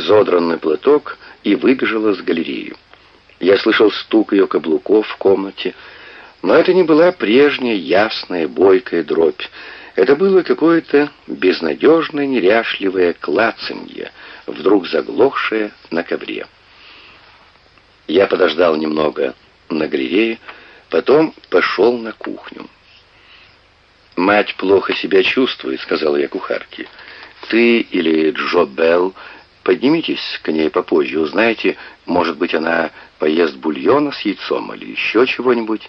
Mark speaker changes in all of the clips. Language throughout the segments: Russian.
Speaker 1: изодранный платок и выбежала с галереи. Я слышал стук ее каблуков в комнате, но это не была прежняя ясная, бойкая дробь. Это было какое-то безнадежное, неряшливое клацанье, вдруг заглохшее на ковре. Я подождал немного на галерее, потом пошел на кухню. «Мать плохо себя чувствует», — сказала я кухарке. «Ты или Джо Белл поднимитесь к ней попозже, узнаете, может быть, она поест бульона с яйцом или еще чего-нибудь».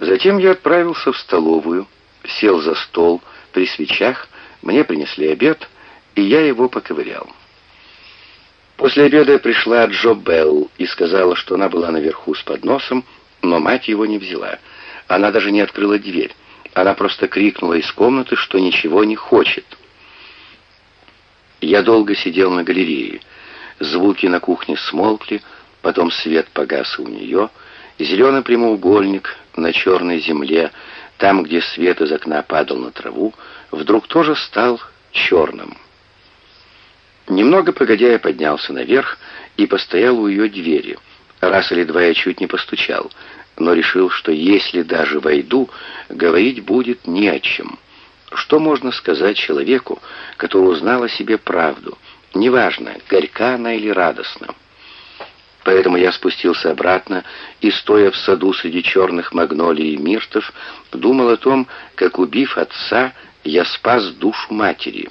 Speaker 1: Затем я отправился в столовую, сел за стол при свечах, мне принесли обед, и я его поковырял. После обеда пришла Джо Белл и сказала, что она была наверху с подносом, но мать его не взяла. Она даже не открыла дверь. Она просто крикнула из комнаты, что ничего не хочет. Я долго сидел на галерее. Звуки на кухне смолкли, потом свет погас у нее. Зеленый прямоугольник на черной земле, там, где свет из окна падал на траву, вдруг тоже стал черным. Немного погодя я поднялся наверх и постоял у ее двери. Раз или два я чуть не постучал, но решил, что если даже войду, говорить будет не о чем. Что можно сказать человеку, который узнал о себе правду? Неважно, горька она или радостна. Поэтому я спустился обратно и, стоя в саду среди черных магнолий и миртов, думал о том, как, убив отца, я спас душу матери.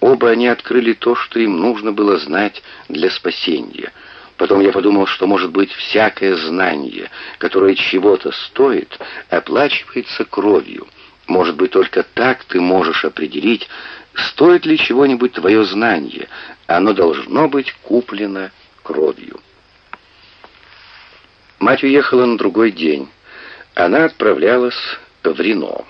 Speaker 1: Оба они открыли то, что им нужно было знать для спасения. Потом я подумал, что, может быть, всякое знание, которое чего-то стоит, оплачивается кровью. Может быть, только так ты можешь определить, стоит ли чего-нибудь твое знание. Оно должно быть куплено кровью. Мать уехала на другой день. Она отправлялась в Рено.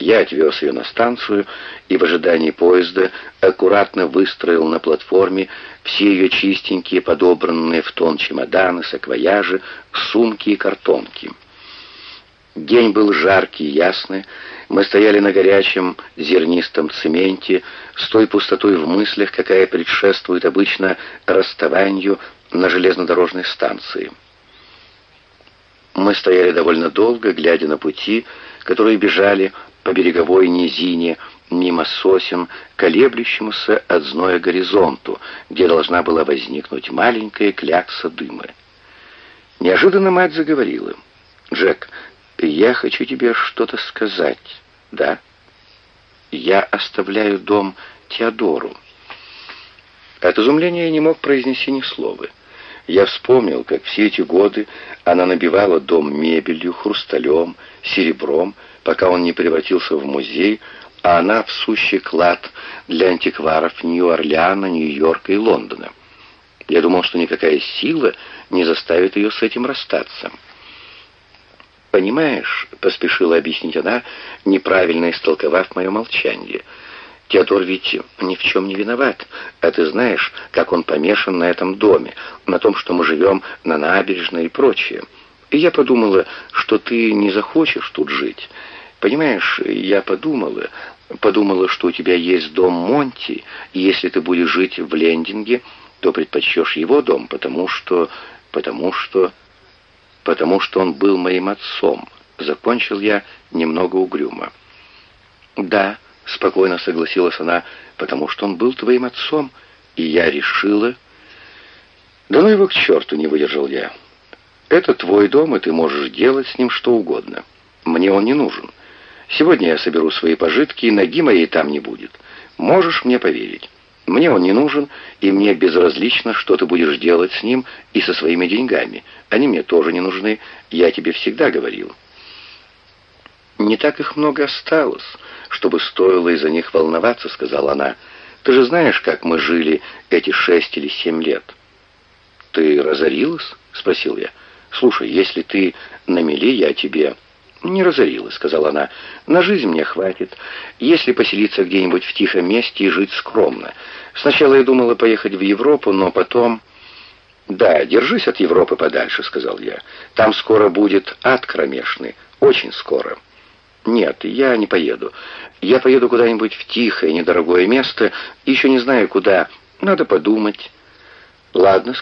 Speaker 1: Я отвез ее на станцию и в ожидании поезда аккуратно выстроил на платформе все ее чистенькие, подобранные в тон чемоданы, саквояжи, сумки и картонки. День был жаркий, ясный. Мы стояли на горячем зернистом цементе с той пустотой в мыслях, какая предшествует обычно расставанию на железнодорожной станции. Мы стояли довольно долго, глядя на пути, которые бежали по береговой низине, мимо сосен, колеблющемуся от зноя горизонту, где должна была возникнуть маленькая клякса дыма. Неожиданно мать заговорила. «Джек, я хочу тебе что-то сказать, да? Я оставляю дом Теодору». От изумления я не мог произнести ни слова. Я вспомнил, как все эти годы она набивала дом мебелью, хрусталем, серебром, пока он не превратился в музей, а она в сущий клад для антикваров Нью-Орлеана, Нью-Йорка и Лондона. Я думал, что никакая сила не заставит ее с этим расстаться. «Понимаешь», — поспешила объяснить она, неправильно истолковав мое молчание — Теодор ведь ни в чем не виноват, а ты знаешь, как он помешан на этом доме, на том, что мы живем на набережной и прочее. И я подумала, что ты не захочешь тут жить. Понимаешь, я подумала, подумала, что у тебя есть дом Монти, и если ты будешь жить в Лендинге, то предпочтешь его дом, потому что... потому что... потому что он был моим отцом. Закончил я немного угрюмо. «Да», — спокойно согласилась она, — «потому что он был твоим отцом, и я решила...» «Да ну его к черту!» — не выдержал я. «Это твой дом, и ты можешь делать с ним что угодно. Мне он не нужен. Сегодня я соберу свои пожитки, и ноги моей там не будет. Можешь мне поверить. Мне он не нужен, и мне безразлично, что ты будешь делать с ним и со своими деньгами. Они мне тоже не нужны, я тебе всегда говорил». «Не так их много осталось, чтобы стоило из-за них волноваться», — сказала она. «Ты же знаешь, как мы жили эти шесть или семь лет». «Ты разорилась?» — спросил я. «Слушай, если ты на мели, я тебе...» «Не разорилась», — сказала она. «На жизнь мне хватит, если поселиться где-нибудь в тихом месте и жить скромно. Сначала я думала поехать в Европу, но потом...» «Да, держись от Европы подальше», — сказал я. «Там скоро будет ад кромешный, очень скоро». «Нет, я не поеду. Я поеду куда-нибудь в тихое, недорогое место, еще не знаю куда, Надо подумать. Ладно,